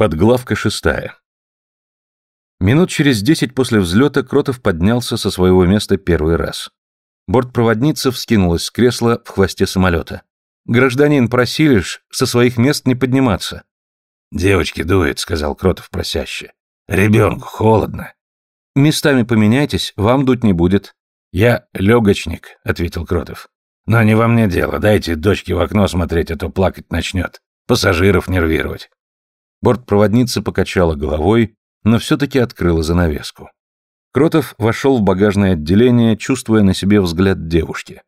Подглавка шестая. Минут через десять после взлета Кротов поднялся со своего места первый раз. Бортпроводница вскинулась с кресла в хвосте самолета. «Гражданин, просили ж со своих мест не подниматься». «Девочки дует», — сказал Кротов просяще. «Ребенку холодно». «Местами поменяйтесь, вам дуть не будет». «Я легочник», — ответил Кротов. «Но не во мне дело, дайте дочке в окно смотреть, а то плакать начнет. Пассажиров нервировать». Бортпроводница покачала головой, но все-таки открыла занавеску. Кротов вошел в багажное отделение, чувствуя на себе взгляд девушки.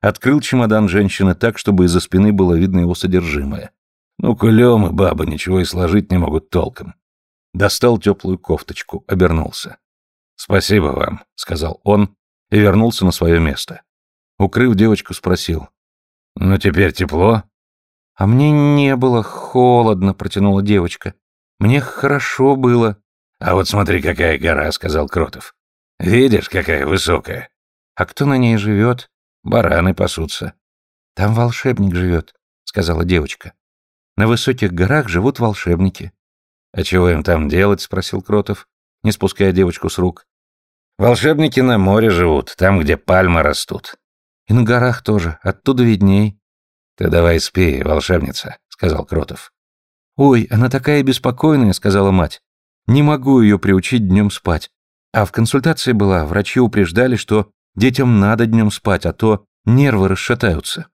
Открыл чемодан женщины так, чтобы из-за спины было видно его содержимое. Ну, кулем и баба ничего и сложить не могут толком. Достал теплую кофточку, обернулся. «Спасибо вам», — сказал он и вернулся на свое место. Укрыв девочку, спросил. «Ну, теперь тепло?» «А мне не было холодно», — протянула девочка. «Мне хорошо было». «А вот смотри, какая гора», — сказал Кротов. «Видишь, какая высокая?» «А кто на ней живет?» «Бараны пасутся». «Там волшебник живет», — сказала девочка. «На высоких горах живут волшебники». «А чего им там делать?» — спросил Кротов, не спуская девочку с рук. «Волшебники на море живут, там, где пальмы растут». «И на горах тоже, оттуда видней». «Ты давай спи, волшебница», — сказал Кротов. «Ой, она такая беспокойная», — сказала мать. «Не могу ее приучить днем спать. А в консультации была, врачи упреждали, что детям надо днем спать, а то нервы расшатаются».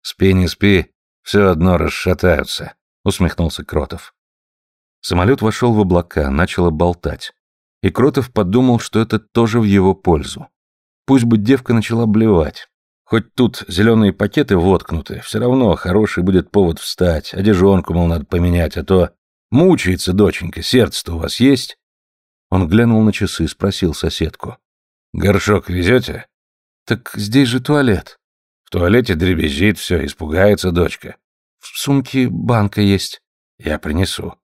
«Спи, не спи, все одно расшатаются», — усмехнулся Кротов. Самолет вошел в облака, начало болтать. И Кротов подумал, что это тоже в его пользу. Пусть бы девка начала блевать. Хоть тут зеленые пакеты воткнуты, все равно хороший будет повод встать, одежонку, мол, надо поменять, а то мучается доченька, сердце-то у вас есть? Он глянул на часы, спросил соседку. «Горшок везете?» «Так здесь же туалет». «В туалете дребезжит все, испугается дочка». «В сумке банка есть». «Я принесу».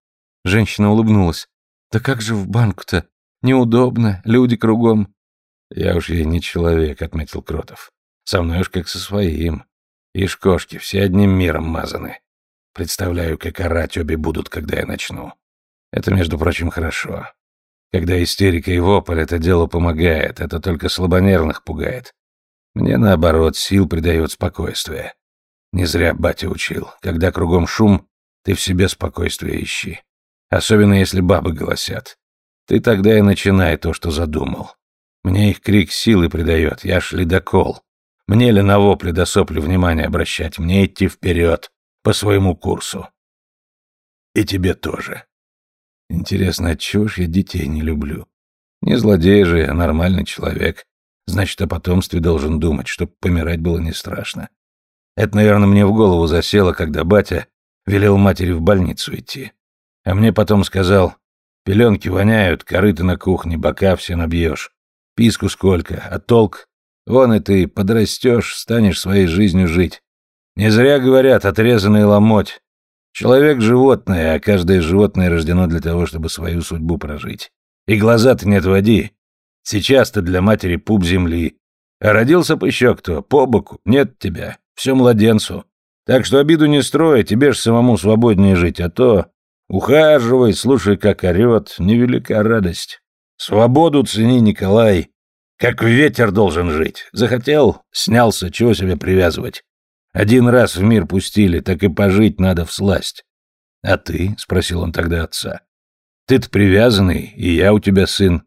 Женщина улыбнулась. «Да как же в банку-то? Неудобно, люди кругом». «Я уж ей не человек», — отметил Кротов. Со мной уж как со своим. Ишь, кошки, все одним миром мазаны. Представляю, как орать обе будут, когда я начну. Это, между прочим, хорошо. Когда истерика и вопль, это дело помогает, это только слабонервных пугает. Мне, наоборот, сил придает спокойствие. Не зря батя учил. Когда кругом шум, ты в себе спокойствие ищи. Особенно, если бабы голосят. Ты тогда и начинай то, что задумал. Мне их крик силы придает, я ж ледокол. Мне ли на вопли до сопли внимание обращать? Мне идти вперед, по своему курсу. И тебе тоже. Интересно, отчего ж я детей не люблю? Не злодей же, а нормальный человек. Значит, о потомстве должен думать, чтоб помирать было не страшно. Это, наверное, мне в голову засело, когда батя велел матери в больницу идти. А мне потом сказал, пеленки воняют, корыты на кухне, бока все набьешь. Писку сколько, а толк Вон и ты подрастешь, станешь своей жизнью жить. Не зря говорят, отрезанный ломоть. Человек — животное, а каждое животное рождено для того, чтобы свою судьбу прожить. И глаза ты не отводи. Сейчас ты для матери пуп земли. А родился бы еще кто, по боку, нет тебя. Все младенцу. Так что обиду не строй, тебе ж самому свободнее жить, а то ухаживай, слушай, как орет, невелика радость. Свободу цени, Николай, как ветер должен жить. Захотел, снялся, чего себе привязывать. Один раз в мир пустили, так и пожить надо в сласть. А ты, — спросил он тогда отца, — ты-то привязанный, и я у тебя сын.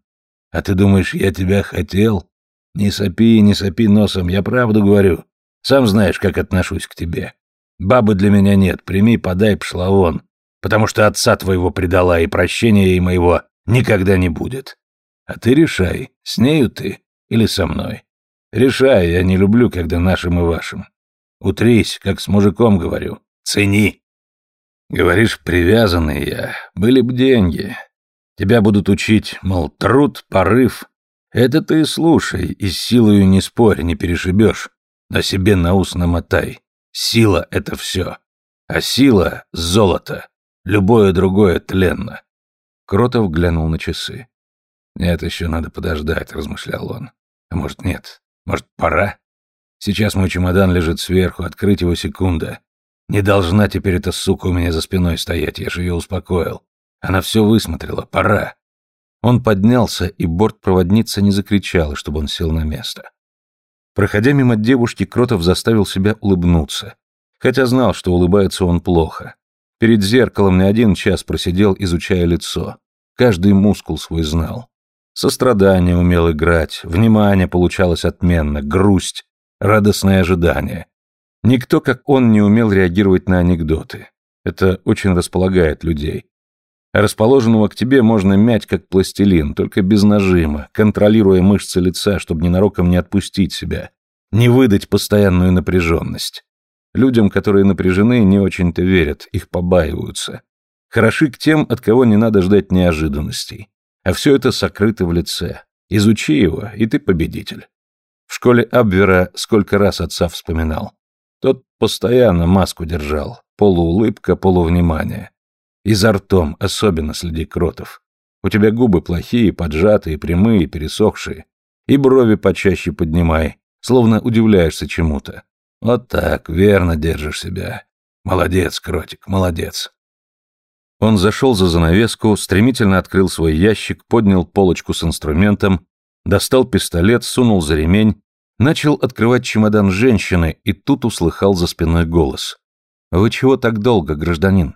А ты думаешь, я тебя хотел? Не сопи, не сопи носом, я правду говорю. Сам знаешь, как отношусь к тебе. Бабы для меня нет, прими, подай, пшла вон. Потому что отца твоего предала, и прощения ей моего никогда не будет. А ты решай, с нею ты или со мной. Решай, я не люблю, когда нашим и вашим. Утрись, как с мужиком говорю. Цени. Говоришь, привязанный я. Были б деньги. Тебя будут учить, мол, труд, порыв. Это ты слушай, и с силою не спорь, не перешибешь. Но себе на ус намотай. Сила — это все. А сила — золото. Любое другое тленно. Кротов глянул на часы. «Нет, еще надо подождать», — размышлял он. «А может, нет? Может, пора? Сейчас мой чемодан лежит сверху, открыть его секунда. Не должна теперь эта сука у меня за спиной стоять, я же ее успокоил. Она все высмотрела, пора. Он поднялся, и бортпроводница не закричала, чтобы он сел на место. Проходя мимо девушки, Кротов заставил себя улыбнуться, хотя знал, что улыбается он плохо. Перед зеркалом не один час просидел, изучая лицо. Каждый мускул свой знал. Сострадание умел играть, внимание получалось отменно, грусть, радостное ожидание. Никто, как он, не умел реагировать на анекдоты. Это очень располагает людей. Расположенного к тебе можно мять, как пластилин, только без нажима, контролируя мышцы лица, чтобы ненароком не отпустить себя, не выдать постоянную напряженность. Людям, которые напряжены, не очень-то верят, их побаиваются. Хороши к тем, от кого не надо ждать неожиданностей. А все это сокрыто в лице. Изучи его, и ты победитель. В школе Абвера сколько раз отца вспоминал. Тот постоянно маску держал, полуулыбка, полувнимание. И за ртом особенно следи кротов. У тебя губы плохие, поджатые, прямые, пересохшие. И брови почаще поднимай, словно удивляешься чему-то. Вот так, верно держишь себя. Молодец, кротик, молодец. Он зашел за занавеску, стремительно открыл свой ящик, поднял полочку с инструментом, достал пистолет, сунул за ремень, начал открывать чемодан женщины и тут услыхал за спиной голос. «Вы чего так долго, гражданин?»